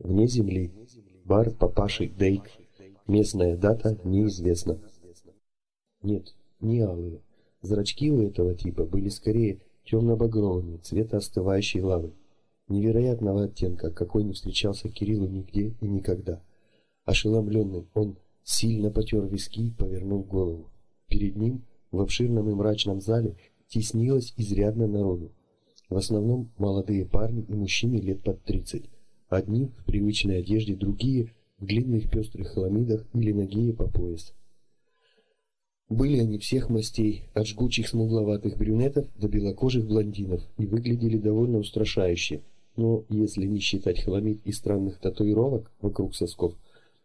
Вне земли. Бар папаши Дейк. Местная дата неизвестна. Нет, не алые. Зрачки у этого типа были скорее темно-багровыми, цвета остывающей лавы. Невероятного оттенка, какой не встречался Кириллу нигде и никогда. Ошеломленный, он сильно потер виски и повернул голову. Перед ним, в обширном и мрачном зале, теснилось изрядно народу. В основном молодые парни и мужчины лет под 30. Одни в привычной одежде, другие в длинных пестрых хламидах или нагие по пояс. Были они всех мастей, от жгучих смугловатых брюнетов до белокожих блондинов, и выглядели довольно устрашающе. Но если не считать хламид и странных татуировок вокруг сосков,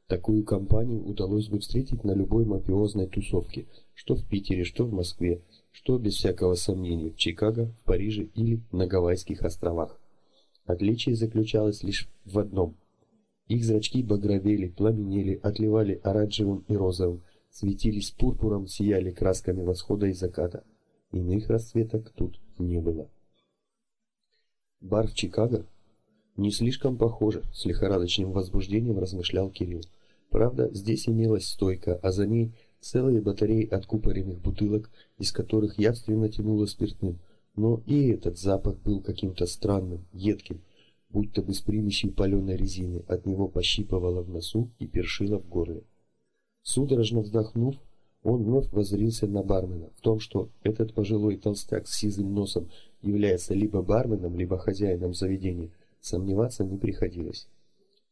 такую компанию удалось бы встретить на любой мафиозной тусовке, что в Питере, что в Москве, что без всякого сомнения в Чикаго, в Париже или на Гавайских островах. Отличие заключалось лишь в одном. Их зрачки багровели, пламенели, отливали оранжевым и розовым, светились пурпуром, сияли красками восхода и заката. Иных расцветок тут не было. Бар в Чикаго? Не слишком похоже, с лихорадочным возбуждением размышлял Кирилл. Правда, здесь имелась стойка, а за ней целые батареи откупоренных бутылок, из которых явственно тянуло спиртным. Но и этот запах был каким-то странным, едким, будто бы с примесью паленой резины, от него пощипывало в носу и першило в горле. Судорожно вздохнув, он вновь воззрился на бармена. В том, что этот пожилой толстяк с сизым носом является либо барменом, либо хозяином заведения, сомневаться не приходилось.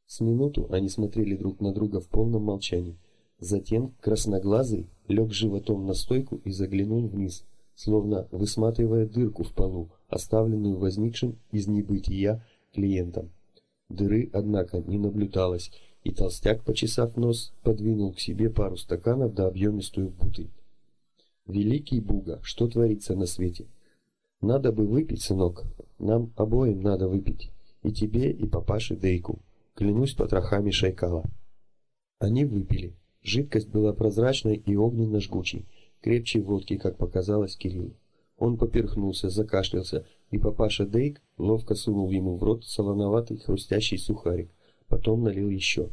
С минуту они смотрели друг на друга в полном молчании. Затем красноглазый лег животом на стойку и заглянул вниз, словно высматривая дырку в полу, оставленную возникшим из небытия клиентом. Дыры, однако, не наблюдалось, и толстяк, почесав нос, подвинул к себе пару стаканов да объемистую бутыль. Великий Буга, что творится на свете? Надо бы выпить, сынок. Нам обоим надо выпить. И тебе, и папаше Дейку. Клянусь потрохами Шайкала. Они выпили. Жидкость была прозрачной и огненно-жгучей, крепче водки, как показалось Кириллу. Он поперхнулся, закашлялся, и папаша Дейк ловко сунул ему в рот солоноватый хрустящий сухарик потом налил еще.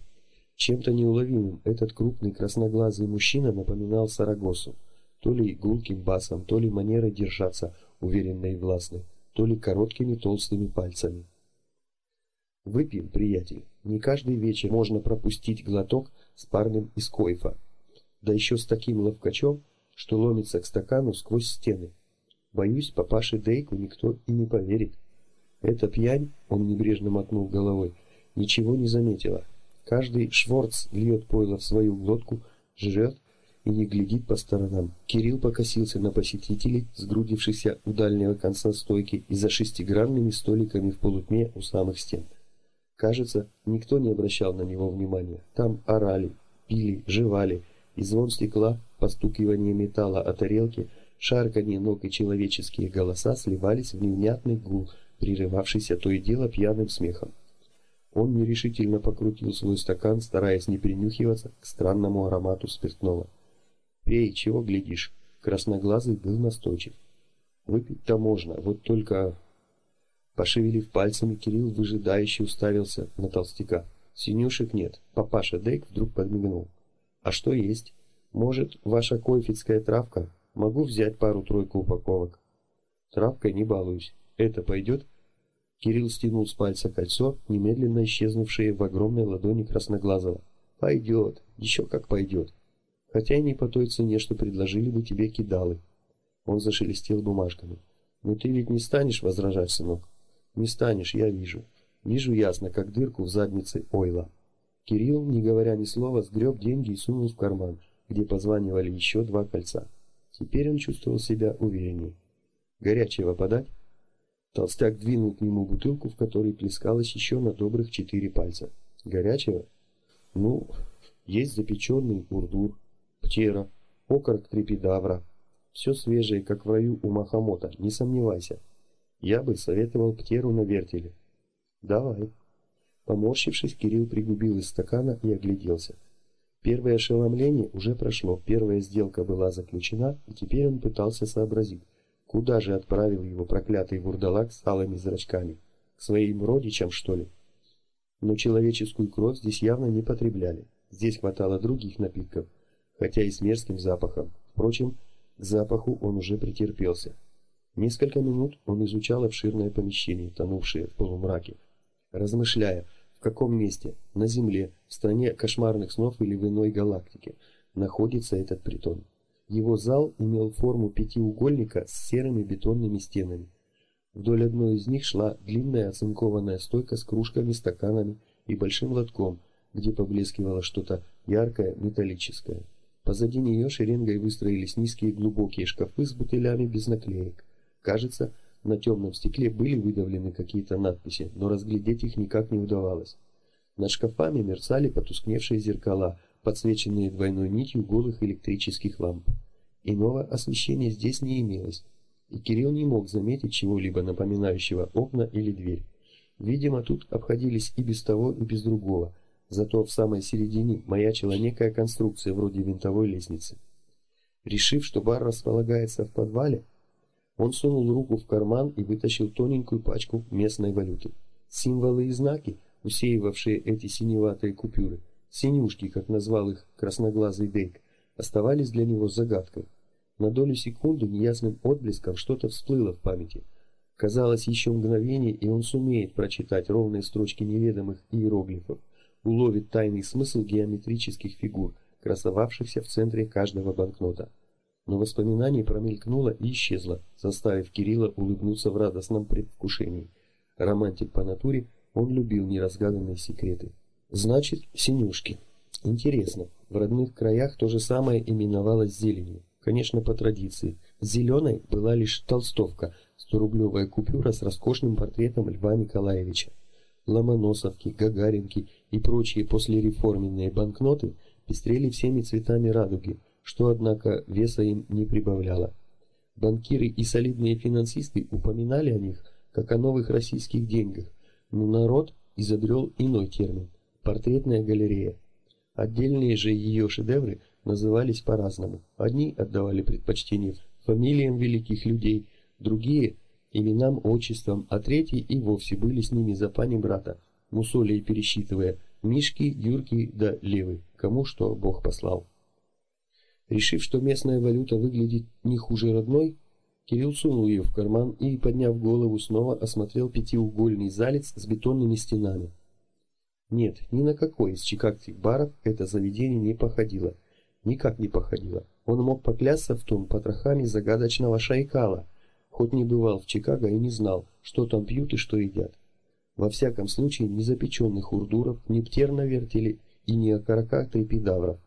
Чем-то неуловимым этот крупный красноглазый мужчина напоминал Сарагосу, то ли гулким басом, то ли манерой держаться уверенной и властной, то ли короткими толстыми пальцами. Выпьем, приятель. Не каждый вечер можно пропустить глоток с парнем из койфа. Да еще с таким ловкачом, что ломится к стакану сквозь стены. Боюсь, папаше Дейку никто и не поверит. Это пьянь, он небрежно мотнул головой, ничего не заметила. Каждый шворц льет пойло в свою глотку, жрет и не глядит по сторонам. Кирилл покосился на посетителей, сгрудившихся у дальнего конца стойки и за шестигранными столиками в полутьме у самых стен. Кажется, никто не обращал на него внимания. Там орали, пили, жевали, и звон стекла, постукивание металла о тарелке, шарканье ног и человеческие голоса сливались в невнятный гул, прерывавшийся то и дело пьяным смехом. Он нерешительно покрутил свой стакан, стараясь не принюхиваться к странному аромату спиртного. «Пей, чего глядишь?» Красноглазый был настойчив. «Выпить-то можно, вот только...» Пошевелив пальцами, Кирилл выжидающе уставился на толстяка. «Синюшек нет». Папаша Дейк вдруг подмигнул. «А что есть? Может, ваша койфицкая травка? Могу взять пару-тройку упаковок». «Травкой не балуюсь. Это пойдет?» Кирилл стянул с пальца кольцо, немедленно исчезнувшее в огромной ладони Красноглазого. «Пойдет, еще как пойдет. Хотя и не по той цене, что предложили бы тебе кидалы». Он зашелестел бумажками. «Но ты ведь не станешь возражать, сынок?» «Не станешь, я вижу. Вижу ясно, как дырку в заднице ойла». Кирилл, не говоря ни слова, сгреб деньги и сунул в карман, где позванивали еще два кольца. Теперь он чувствовал себя увереннее. «Горячего подать?» Толстяк двинул к нему бутылку, в которой плескалось еще на добрых четыре пальца. Горячего? Ну, есть запеченный урдур, птера, окорок трепидавра. Все свежее, как в раю у Махамота, не сомневайся. Я бы советовал птеру на вертеле. Давай. Поморщившись, Кирилл пригубил из стакана и огляделся. Первое ошеломление уже прошло, первая сделка была заключена, и теперь он пытался сообразить, Куда же отправил его проклятый вурдалак с алыми зрачками? К своим родичам, что ли? Но человеческую кровь здесь явно не потребляли. Здесь хватало других напитков, хотя и с мерзким запахом. Впрочем, к запаху он уже претерпелся. Несколько минут он изучал обширное помещение, тонувшее в полумраке, размышляя, в каком месте, на Земле, в стране кошмарных снов или в иной галактике, находится этот притон. Его зал имел форму пятиугольника с серыми бетонными стенами. Вдоль одной из них шла длинная оцинкованная стойка с кружками, стаканами и большим лотком, где поблескивало что-то яркое, металлическое. Позади нее шеренгой выстроились низкие глубокие шкафы с бутылями без наклеек. Кажется, на темном стекле были выдавлены какие-то надписи, но разглядеть их никак не удавалось. Над шкафами мерцали потускневшие зеркала, подсвеченные двойной нитью голых электрических ламп. Иного освещения здесь не имелось, и Кирилл не мог заметить чего-либо напоминающего окна или дверь. Видимо, тут обходились и без того, и без другого, зато в самой середине маячила некая конструкция вроде винтовой лестницы. Решив, что бар располагается в подвале, он сунул руку в карман и вытащил тоненькую пачку местной валюты. Символы и знаки, усеивавшие эти синеватые купюры, синюшки, как назвал их красноглазый Дейк, оставались для него загадкой. На долю секунды неясным отблеском что-то всплыло в памяти. Казалось, еще мгновение, и он сумеет прочитать ровные строчки неведомых иероглифов, уловит тайный смысл геометрических фигур, красовавшихся в центре каждого банкнота. Но воспоминание промелькнуло и исчезло, заставив Кирилла улыбнуться в радостном предвкушении. Романтик по натуре, он любил неразгаданные секреты. Значит, синюшки. Интересно, в родных краях то же самое именовалось зеленью. Конечно, по традиции. Зеленой была лишь толстовка, 100-рублевая купюра с роскошным портретом Льва Николаевича. Ломоносовки, Гагаринки и прочие послереформенные банкноты пестрели всеми цветами радуги, что, однако, веса им не прибавляло. Банкиры и солидные финансисты упоминали о них, как о новых российских деньгах, но народ изобрел иной термин – портретная галерея. Отдельные же ее шедевры назывались по-разному. Одни отдавали предпочтение фамилиям великих людей, другие – именам, отчествам, а третьи и вовсе были с ними за пани брата, мусолей пересчитывая Мишки, Юрки да Левы, кому что Бог послал. Решив, что местная валюта выглядит не хуже родной, Кирилл сунул ее в карман и, подняв голову, снова осмотрел пятиугольный залец с бетонными стенами. Нет, ни на какой из чикагских баров это заведение не походило. Никак не походило. Он мог поклясться в том потрохами загадочного шайкала, хоть не бывал в Чикаго и не знал, что там пьют и что едят. Во всяком случае, ни запеченных урдуров, ни птер на вертеле и ни окороках трепидавров.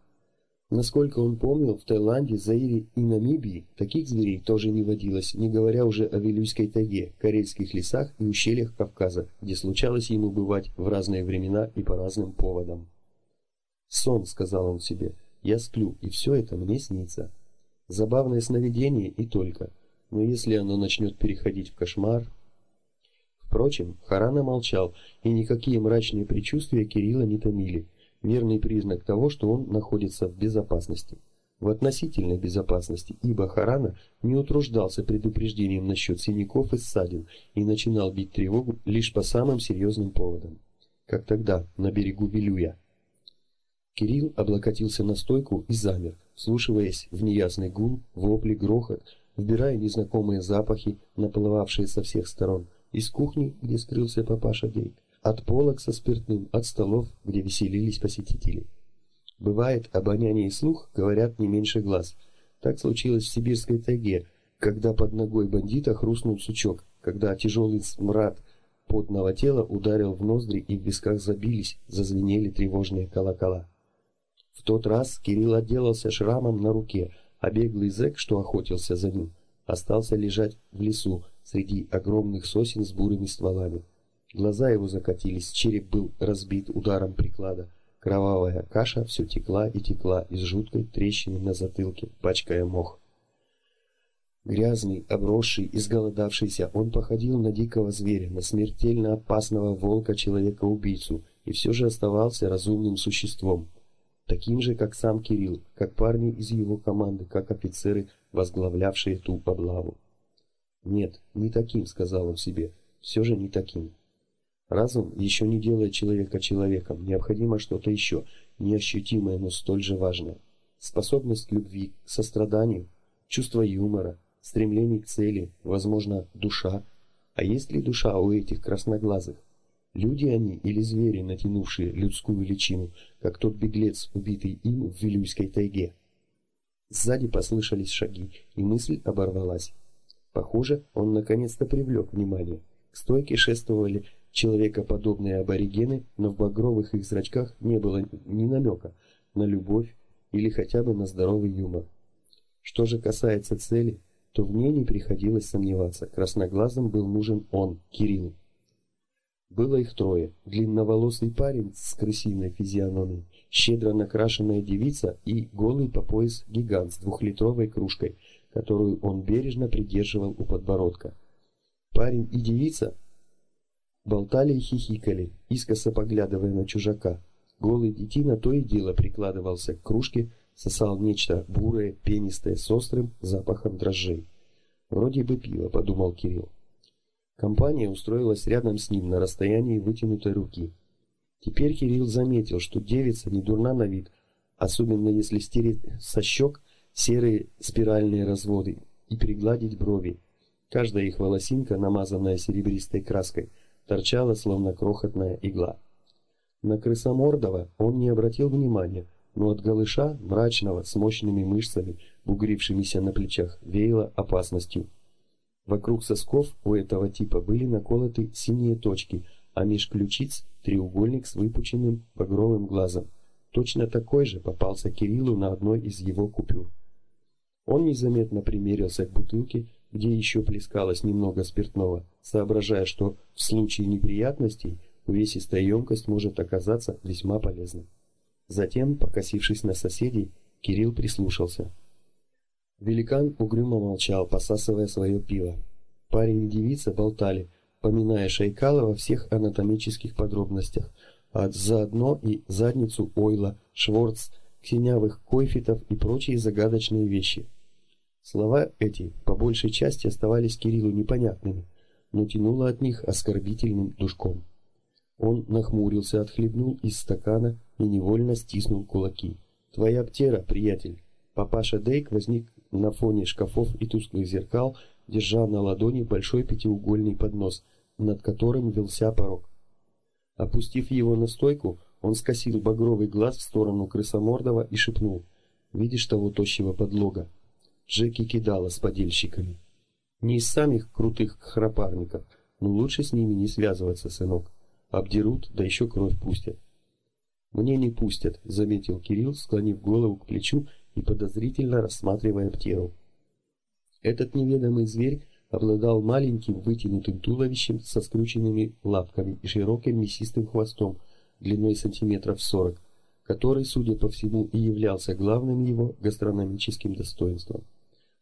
Насколько он помнил, в Таиланде, Заире и Намибии таких зверей тоже не водилось, не говоря уже о Вилюйской тайге, карельских лесах и ущельях Кавказа, где случалось ему бывать в разные времена и по разным поводам. «Сон», — сказал он себе, — «я сплю, и все это мне снится. Забавное сновидение и только, но если оно начнет переходить в кошмар...» Впрочем, Харана молчал, и никакие мрачные предчувствия Кирилла не томили верный признак того, что он находится в безопасности. В относительной безопасности, ибо Харана не утруждался предупреждением насчет синяков и ссадин и начинал бить тревогу лишь по самым серьезным поводам. Как тогда, на берегу Вилюя. Кирилл облокотился на стойку и замер, вслушиваясь в неясный гул, вопли, грохот, вбирая незнакомые запахи, наплывавшие со всех сторон, из кухни, где скрылся папаша Дейк, от полок со спиртным, от столов, где веселились посетители. Бывает, обоняние и слух говорят не меньше глаз. Так случилось в сибирской тайге, когда под ногой бандита хрустнул сучок, когда тяжелый смрад потного тела ударил в ноздри и в висках забились, зазвенели тревожные колокола. В тот раз Кирилл отделался шрамом на руке, а беглый зэк, что охотился за ним, остался лежать в лесу среди огромных сосен с бурыми стволами. Глаза его закатились, череп был разбит ударом приклада. Кровавая каша все текла и текла из жуткой трещины на затылке, пачкая мох. Грязный, обросший, изголодавшийся, он походил на дикого зверя, на смертельно опасного волка-человека-убийцу, и все же оставался разумным существом. Таким же, как сам Кирилл, как парни из его команды, как офицеры, возглавлявшие ту облаву. «Нет, не таким», — сказал он себе, — «все же не таким». Разум еще не делает человека человеком, необходимо что-то еще, неощутимое, но столь же важное. Способность к любви, к состраданию, чувство юмора, стремление к цели, возможно, душа. А есть ли душа у этих красноглазых? Люди они или звери, натянувшие людскую личину, как тот беглец, убитый им в Вилюйской тайге? Сзади послышались шаги, и мысль оборвалась. Похоже, он наконец-то привлек внимание. К стойке шествовали человекоподобные аборигены, но в багровых их зрачках не было ни намека на любовь или хотя бы на здоровый юмор. Что же касается цели, то в ней не приходилось сомневаться. Красноглазым был нужен он, Кирилл. Было их трое: длинноволосый парень с крысиной физиономией, щедро накрашенная девица и голый по пояс гигант с двухлитровой кружкой, которую он бережно придерживал у подбородка. Парень и девица болтали и хихикали, искоса поглядывая на чужака. Голый детина то и дело прикладывался к кружке, сосал нечто бурое, пенистое, с острым запахом дрожжей. Вроде бы пиво, подумал Кирилл. Компания устроилась рядом с ним на расстоянии вытянутой руки. Теперь Кирилл заметил, что девица не дурна на вид, особенно если стереть со щек серые спиральные разводы и пригладить брови. Каждая их волосинка, намазанная серебристой краской, торчала словно крохотная игла. На крысомордого он не обратил внимания, но от голыша, мрачного, с мощными мышцами, бугрившимися на плечах, веяло опасностью. Вокруг сосков у этого типа были наколоты синие точки, а меж ключиц треугольник с выпученным багровым глазом. Точно такой же попался Кириллу на одной из его купюр. Он незаметно примерился к бутылке, где еще плескалось немного спиртного, соображая, что в случае неприятностей увесистая емкость может оказаться весьма полезной. Затем, покосившись на соседей, Кирилл прислушался. Великан угрюмо молчал, посасывая свое пиво. Парень и девица болтали, поминая Шайкала во всех анатомических подробностях, а заодно и задницу Ойла, Шворц, ксенявых койфитов и прочие загадочные вещи. Слова эти по большей части оставались Кириллу непонятными, но тянуло от них оскорбительным душком. Он нахмурился, отхлебнул из стакана и невольно стиснул кулаки. «Твоя птера, приятель!» Папаша Дейк возник на фоне шкафов и тусклых зеркал, держа на ладони большой пятиугольный поднос, над которым вился порог. Опустив его на стойку, он скосил багровый глаз в сторону крысомордого и шепнул: "Видишь того тощего подлога? Джеки кидала с подельщиками. Не из самих крутых храпарников, но лучше с ними не связываться, сынок. Обдерут, да еще кровь пустят". "Мне не пустят", заметил Кирилл, склонив голову к плечу и подозрительно рассматривая птиру. Этот неведомый зверь обладал маленьким вытянутым туловищем со скрученными лапками и широким мясистым хвостом длиной сантиметров сорок, который, судя по всему, и являлся главным его гастрономическим достоинством.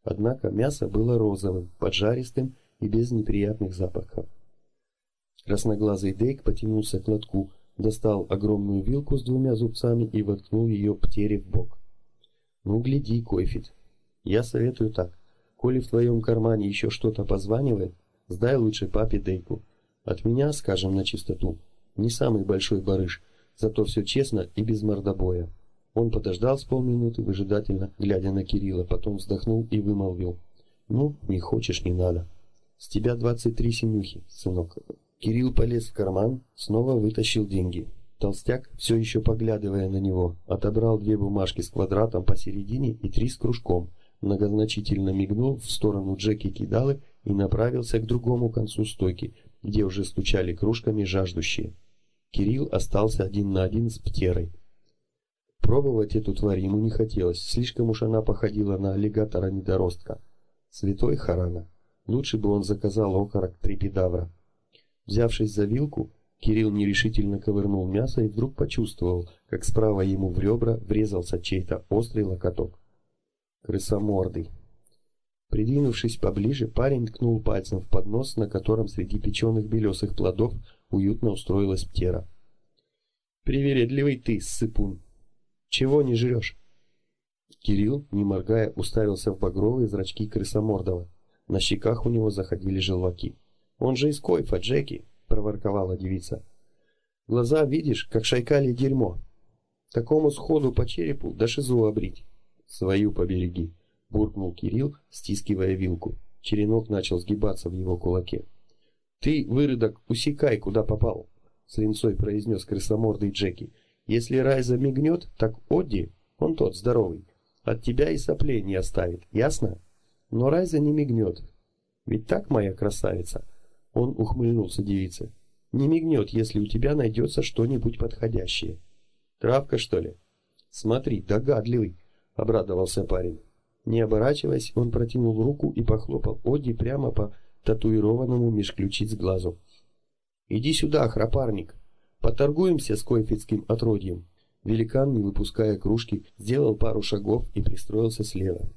Однако мясо было розовым, поджаристым и без неприятных запахов. Красноглазый Дейк потянулся к лотку, достал огромную вилку с двумя зубцами и воткнул ее птере в бок. Ну, гляди, Койфит. Я советую так. Коли в твоем кармане еще что-то позванивает, сдай лучше папе Дейку. От меня, скажем на чистоту, не самый большой барыш, зато все честно и без мордобоя. Он подождал с полминуты, выжидательно глядя на Кирилла, потом вздохнул и вымолвил: "Ну, не хочешь, не надо. С тебя двадцать три синюхи, сынок". Кирилл полез в карман, снова вытащил деньги. Толстяк, все еще поглядывая на него, отобрал две бумажки с квадратом посередине и три с кружком, многозначительно мигнул в сторону Джеки Кидалы и направился к другому концу стойки, где уже стучали кружками жаждущие. Кирилл остался один на один с Птерой. Пробовать эту тварь ему не хотелось, слишком уж она походила на аллигатора-недоростка. Святой Харана. Лучше бы он заказал окорок трипедавра. Взявшись за вилку, Кирилл нерешительно ковырнул мясо и вдруг почувствовал, как справа ему в ребра врезался чей-то острый локоток. Крысомордый. Придвинувшись поближе, парень ткнул пальцем в поднос, на котором среди печеных белесых плодов уютно устроилась птера. «Привередливый ты, сыпун! Чего не жрешь?» Кирилл, не моргая, уставился в багровые зрачки крысомордого. На щеках у него заходили желваки. «Он же из койфа, Джеки!» проворковала девица. «Глаза видишь, как шайкали дерьмо. Такому сходу по черепу да шизу обрить». «Свою побереги», — буркнул Кирилл, стискивая вилку. Черенок начал сгибаться в его кулаке. «Ты, выродок, усекай, куда попал», — с линцой произнес крысомордый Джеки. «Если Райза мигнет, так Одди, он тот здоровый, от тебя и соплей не оставит, ясно? Но Райза не мигнет. Ведь так, моя красавица?» Он ухмыльнулся девице. «Не мигнет, если у тебя найдется что-нибудь подходящее». «Травка, что ли?» «Смотри, догадливый», — обрадовался парень. Не оборачиваясь, он протянул руку и похлопал Оди прямо по татуированному меж ключиц глазу. «Иди сюда, храпарник, поторгуемся с койфицким отродьем». Великан, не выпуская кружки, сделал пару шагов и пристроился слева.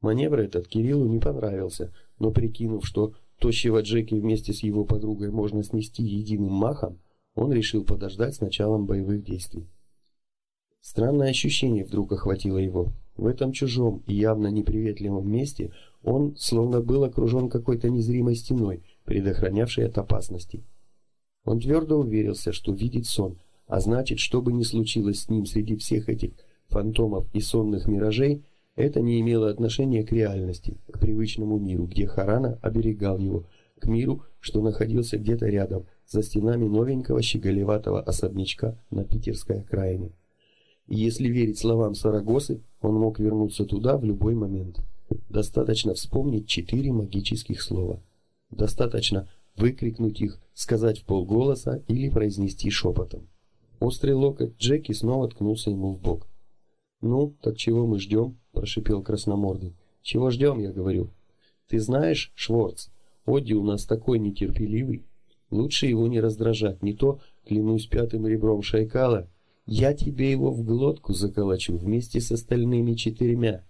Маневр этот Кириллу не понравился, но прикинув, что тощего Джеки вместе с его подругой можно снести единым махом, он решил подождать с началом боевых действий. Странное ощущение вдруг охватило его. В этом чужом и явно неприветливом месте он словно был окружен какой-то незримой стеной, предохранявшей от опасностей. Он твердо уверился, что видит сон, а значит, что бы ни случилось с ним среди всех этих фантомов и сонных миражей, это не имело отношения к реальности, к привычному миру, где Харана оберегал его, к миру, что находился где-то рядом, за стенами новенького щеголеватого особнячка на питерской окраине. И если верить словам Сарагосы, он мог вернуться туда в любой момент. Достаточно вспомнить четыре магических слова. Достаточно выкрикнуть их, сказать в полголоса или произнести шепотом. Острый локоть Джеки снова ткнулся ему в бок. «Ну, так чего мы ждем?» – прошипел красномордый. «Чего ждем, я говорю?» «Ты знаешь, Шворц, Одди у нас такой нетерпеливый. Лучше его не раздражать, не то, клянусь пятым ребром Шайкала, я тебе его в глотку заколочу вместе с остальными четырьмя,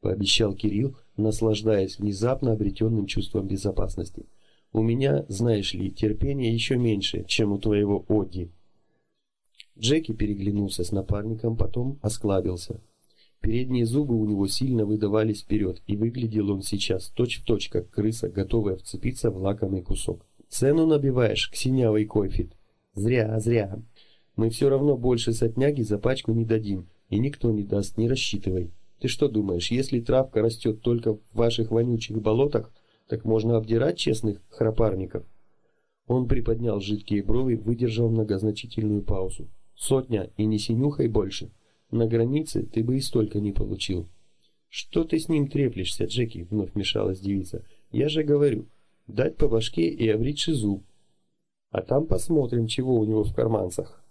пообещал Кирилл, наслаждаясь внезапно обретенным чувством безопасности. У меня, знаешь ли, терпение еще меньше, чем у твоего Одди. Джеки переглянулся с напарником, потом осклабился. Передние зубы у него сильно выдавались вперед, и выглядел он сейчас точь-в-точь, точь, как крыса, готовая вцепиться в лакомый кусок. «Цену набиваешь, ксенявый кофит?» «Зря, зря. Мы все равно больше сотняги за пачку не дадим, и никто не даст, не рассчитывай. Ты что думаешь, если травка растет только в ваших вонючих болотах, так можно обдирать честных храпарников? Он приподнял жидкие брови, выдержал многозначительную паузу. Сотня и не синюхай больше. На границе ты бы и столько не получил. Что ты с ним треплешься, Джеки? Вновь вмешалась девица. Я же говорю, дать по башке и обрить шизу. А там посмотрим, чего у него в карманцах.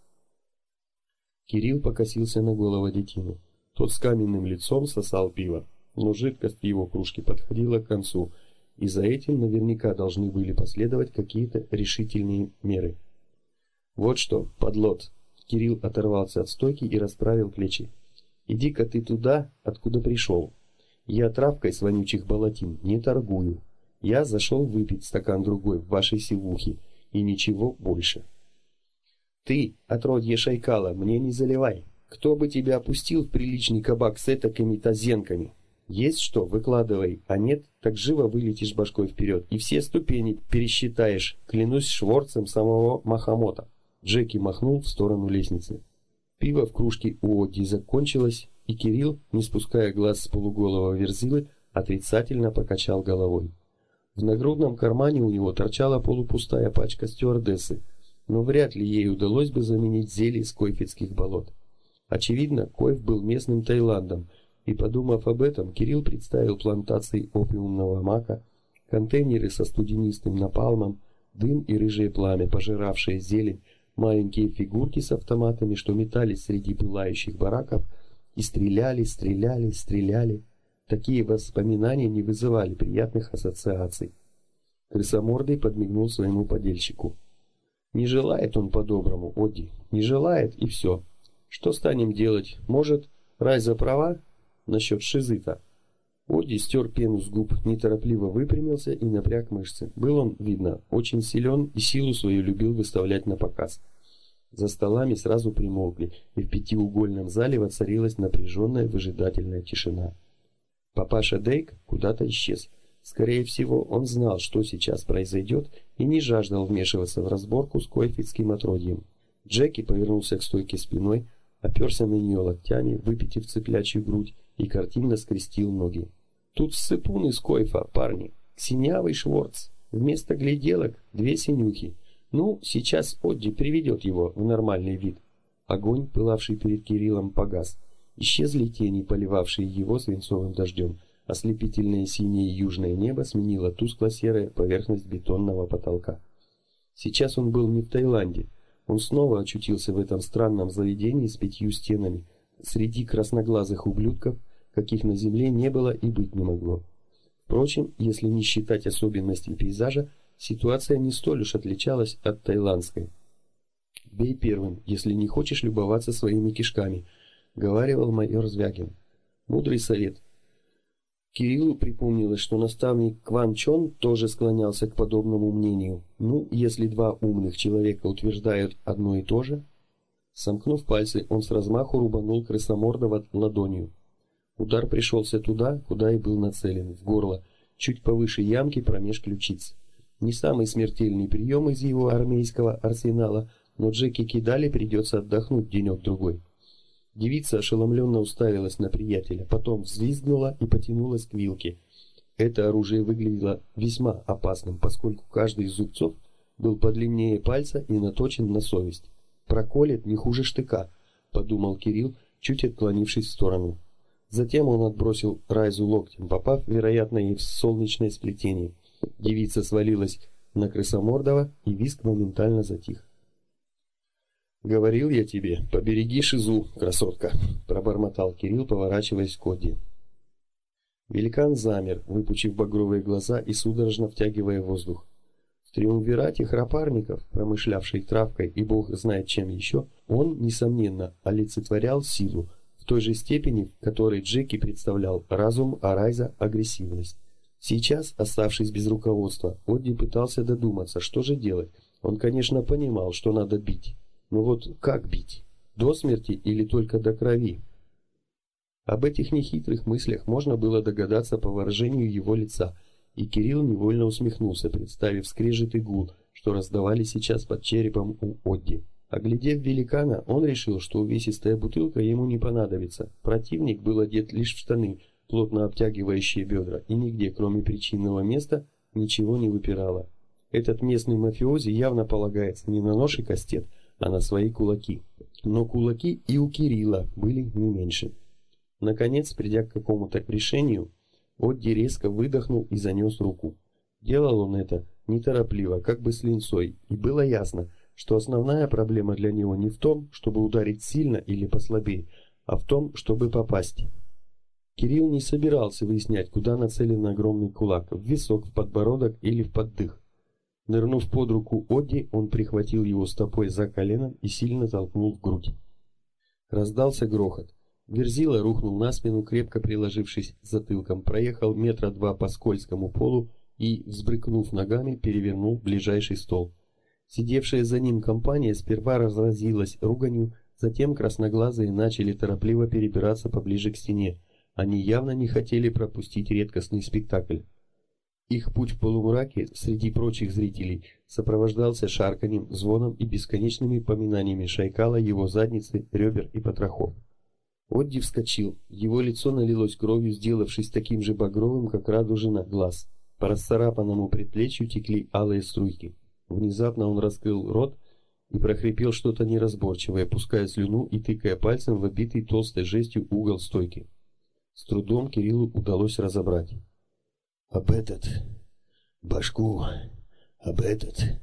Кирилл покосился на голову детину. Тот с каменным лицом сосал пиво, но жидкость в его кружке подходила к концу, и за этим наверняка должны были последовать какие-то решительные меры. Вот что, подлот. Кирилл оторвался от стойки и расправил плечи. Иди-ка ты туда, откуда пришел. Я травкой с вонючих болотин не торгую. Я зашел выпить стакан другой в вашей сивухе и ничего больше. Ты, отродье Шайкала, мне не заливай. Кто бы тебя опустил в приличный кабак с этакими тазенками? Есть что, выкладывай, а нет, так живо вылетишь башкой вперед и все ступени пересчитаешь, клянусь шворцем самого Махамота. Джеки махнул в сторону лестницы. Пиво в кружке у Оди закончилось, и Кирилл, не спуская глаз с полуголого верзилы, отрицательно покачал головой. В нагрудном кармане у него торчала полупустая пачка стюардессы, но вряд ли ей удалось бы заменить зелье из койфицких болот. Очевидно, Койф был местным Таиландом, и подумав об этом, Кирилл представил плантации опиумного мака, контейнеры со студенистым напалмом, дым и рыжее пламя, пожиравшие зелень, маленькие фигурки с автоматами, что метались среди пылающих бараков и стреляли, стреляли, стреляли. Такие воспоминания не вызывали приятных ассоциаций. Крысомордый подмигнул своему подельщику. Не желает он по-доброму, Оди. Не желает, и все. Что станем делать? Может, Райза права насчет шизыта? Оди стер пену с губ, неторопливо выпрямился и напряг мышцы. Был он, видно, очень силен и силу свою любил выставлять на показ. За столами сразу примолкли, и в пятиугольном зале воцарилась напряженная выжидательная тишина. Папаша Дейк куда-то исчез. Скорее всего, он знал, что сейчас произойдет, и не жаждал вмешиваться в разборку с койфитским отродьем. Джеки повернулся к стойке спиной, оперся на нее локтями, выпитив цыплячью грудь, и картинно скрестил ноги. «Тут сыпун из койфа, парни, синявый шворц, вместо гляделок две синюхи. Ну, сейчас Одди приведет его в нормальный вид». Огонь, пылавший перед Кириллом, погас. Исчезли тени, поливавшие его свинцовым дождем. Ослепительное синее южное небо сменило тускло-серая поверхность бетонного потолка. Сейчас он был не в Таиланде. Он снова очутился в этом странном заведении с пятью стенами, среди красноглазых ублюдков, каких на земле не было и быть не могло. Впрочем, если не считать особенностей пейзажа, ситуация не столь уж отличалась от таиландской. «Бей первым, если не хочешь любоваться своими кишками», — говаривал майор Звягин. Мудрый совет, Кириллу припомнилось, что наставник Кван Чон тоже склонялся к подобному мнению. Ну, если два умных человека утверждают одно и то же... Сомкнув пальцы, он с размаху рубанул крысомордого ладонью. Удар пришелся туда, куда и был нацелен, в горло, чуть повыше ямки промеж ключиц. Не самый смертельный прием из его армейского арсенала, но Джеки Кидали придется отдохнуть денек-другой. Девица ошеломленно уставилась на приятеля, потом взвизгнула и потянулась к вилке. Это оружие выглядело весьма опасным, поскольку каждый из зубцов был подлиннее пальца и наточен на совесть. «Проколет не хуже штыка», — подумал Кирилл, чуть отклонившись в сторону. Затем он отбросил Райзу локтем, попав, вероятно, ей в солнечное сплетение. Девица свалилась на крысомордого, и виск моментально затих. «Говорил я тебе, побереги шизу, красотка», — пробормотал Кирилл, поворачиваясь к Оди. Великан замер, выпучив багровые глаза и судорожно втягивая воздух. В триумвирате храпарников, промышлявшей травкой и бог знает чем еще, он, несомненно, олицетворял силу, в той же степени, в которой Джеки представлял разум, а Райза – агрессивность. Сейчас, оставшись без руководства, Одди пытался додуматься, что же делать. Он, конечно, понимал, что надо бить. Ну вот как бить? До смерти или только до крови? Об этих нехитрых мыслях можно было догадаться по выражению его лица, и Кирилл невольно усмехнулся, представив скрежет и гул, что раздавали сейчас под черепом у Одди. Оглядев великана, он решил, что увесистая бутылка ему не понадобится. Противник был одет лишь в штаны, плотно обтягивающие бедра, и нигде, кроме причинного места, ничего не выпирало. Этот местный мафиози явно полагается не на нож и кастет, а на свои кулаки. Но кулаки и у Кирилла были не меньше. Наконец, придя к какому-то решению, Одди резко выдохнул и занес руку. Делал он это неторопливо, как бы с линцой, и было ясно, что основная проблема для него не в том, чтобы ударить сильно или послабее, а в том, чтобы попасть. Кирилл не собирался выяснять, куда нацелен огромный кулак, в висок, в подбородок или в поддых. Нырнув под руку Одди, он прихватил его стопой за коленом и сильно толкнул в грудь. Раздался грохот. Верзила рухнул на спину, крепко приложившись затылком, проехал метра два по скользкому полу и, взбрыкнув ногами, перевернул ближайший стол. Сидевшая за ним компания сперва разразилась руганью, затем красноглазые начали торопливо перебираться поближе к стене. Они явно не хотели пропустить редкостный спектакль. Их путь в полумраке среди прочих зрителей сопровождался шарканьем, звоном и бесконечными поминаниями Шайкала, его задницы, ребер и потрохов. Одди вскочил, его лицо налилось кровью, сделавшись таким же багровым, как радужина глаз. По расцарапанному предплечью текли алые струйки. Внезапно он раскрыл рот и прохрипел что-то неразборчивое, пуская слюну и тыкая пальцем в обитый толстой жестью угол стойки. С трудом Кириллу удалось разобрать. Об этот, башку, об этот.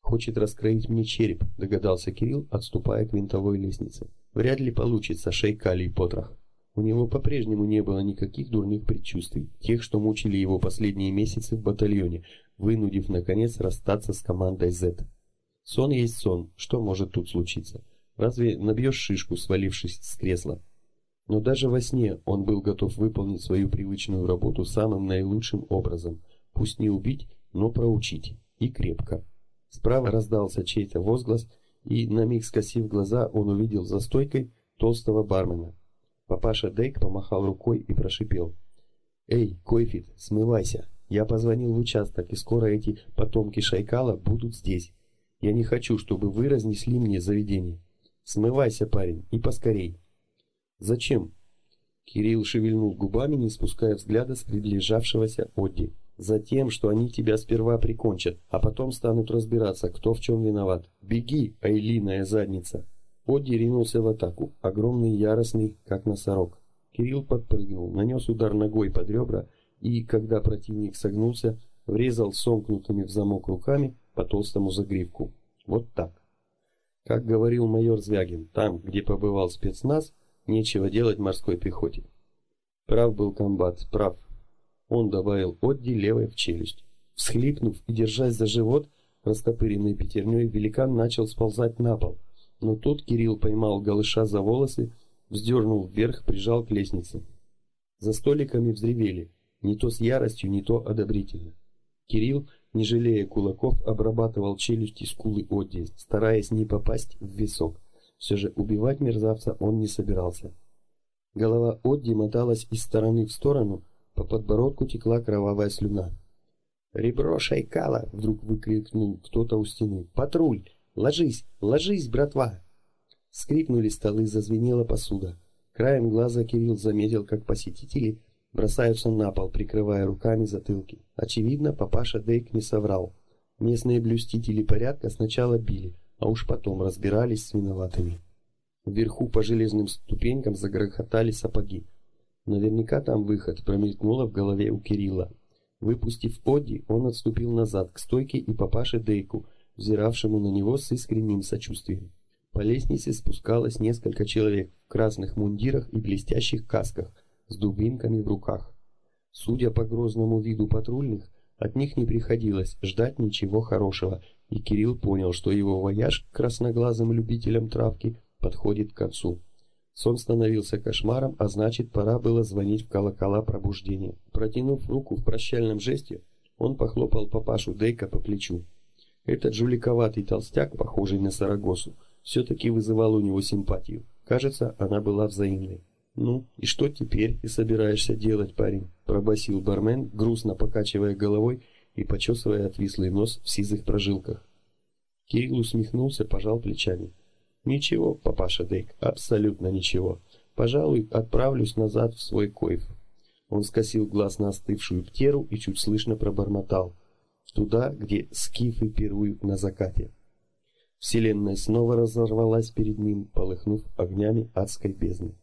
Хочет раскроить мне череп, догадался Кирилл, отступая к винтовой лестнице. Вряд ли получится шейкалий потрох. У него по-прежнему не было никаких дурных предчувствий, тех, что мучили его последние месяцы в батальоне, вынудив, наконец, расстаться с командой Z. Сон есть сон, что может тут случиться? Разве набьешь шишку, свалившись с кресла? Но даже во сне он был готов выполнить свою привычную работу самым наилучшим образом, пусть не убить, но проучить, и крепко. Справа раздался чей-то возглас, и, на миг скосив глаза, он увидел за стойкой толстого бармена. Папаша Дейк помахал рукой и прошипел. Эй, Койфит, смывайся. Я позвонил в участок, и скоро эти потомки Шайкала будут здесь. Я не хочу, чтобы вы разнесли мне заведение. Смывайся, парень, и поскорей. Зачем? Кирилл шевельнул губами, не спуская взгляда с приближавшегося Одди. Затем, что они тебя сперва прикончат, а потом станут разбираться, кто в чем виноват. Беги, айлиная задница. Одди ринулся в атаку, огромный яростный, как носорог. Кирилл подпрыгнул, нанес удар ногой под ребра и, когда противник согнулся, врезал сомкнутыми в замок руками по толстому загривку. Вот так. Как говорил майор Звягин, там, где побывал спецназ, нечего делать морской пехоте. Прав был комбат, прав. Он добавил Одди левой в челюсть. Всхлипнув и держась за живот, растопыренной пятерней, великан начал сползать на пол. Но тут Кирилл поймал голыша за волосы, вздернул вверх, прижал к лестнице. За столиками взревели, не то с яростью, не то одобрительно. Кирилл, не жалея кулаков, обрабатывал челюсти скулы Одди, стараясь не попасть в висок. Все же убивать мерзавца он не собирался. Голова Одди моталась из стороны в сторону, подбородку текла кровавая слюна. «Ребро шайкала!» — вдруг выкрикнул кто-то у стены. «Патруль! Ложись! Ложись, братва!» Скрипнули столы, зазвенела посуда. Краем глаза Кирилл заметил, как посетители бросаются на пол, прикрывая руками затылки. Очевидно, папаша Дейк не соврал. Местные блюстители порядка сначала били, а уж потом разбирались с виноватыми. Вверху по железным ступенькам загрохотали сапоги. Наверняка там выход, промелькнуло в голове у Кирилла. Выпустив Оди, он отступил назад к стойке и папаше Дейку, взиравшему на него с искренним сочувствием. По лестнице спускалось несколько человек в красных мундирах и блестящих касках с дубинками в руках. Судя по грозному виду патрульных, от них не приходилось ждать ничего хорошего, и Кирилл понял, что его вояж к красноглазым любителям травки подходит к концу. Сон становился кошмаром, а значит, пора было звонить в колокола пробуждения. Протянув руку в прощальном жесте, он похлопал папашу Дейка по плечу. Этот жуликоватый толстяк, похожий на Сарагосу, все-таки вызывал у него симпатию. Кажется, она была взаимной. «Ну, и что теперь ты собираешься делать, парень?» – пробасил бармен, грустно покачивая головой и почесывая отвислый нос в сизых прожилках. Кирилл усмехнулся, пожал плечами. «Ничего, папаша Дейк, абсолютно ничего. Пожалуй, отправлюсь назад в свой койф». Он скосил глаз на остывшую птеру и чуть слышно пробормотал. «Туда, где скифы пируют на закате». Вселенная снова разорвалась перед ним, полыхнув огнями адской бездны.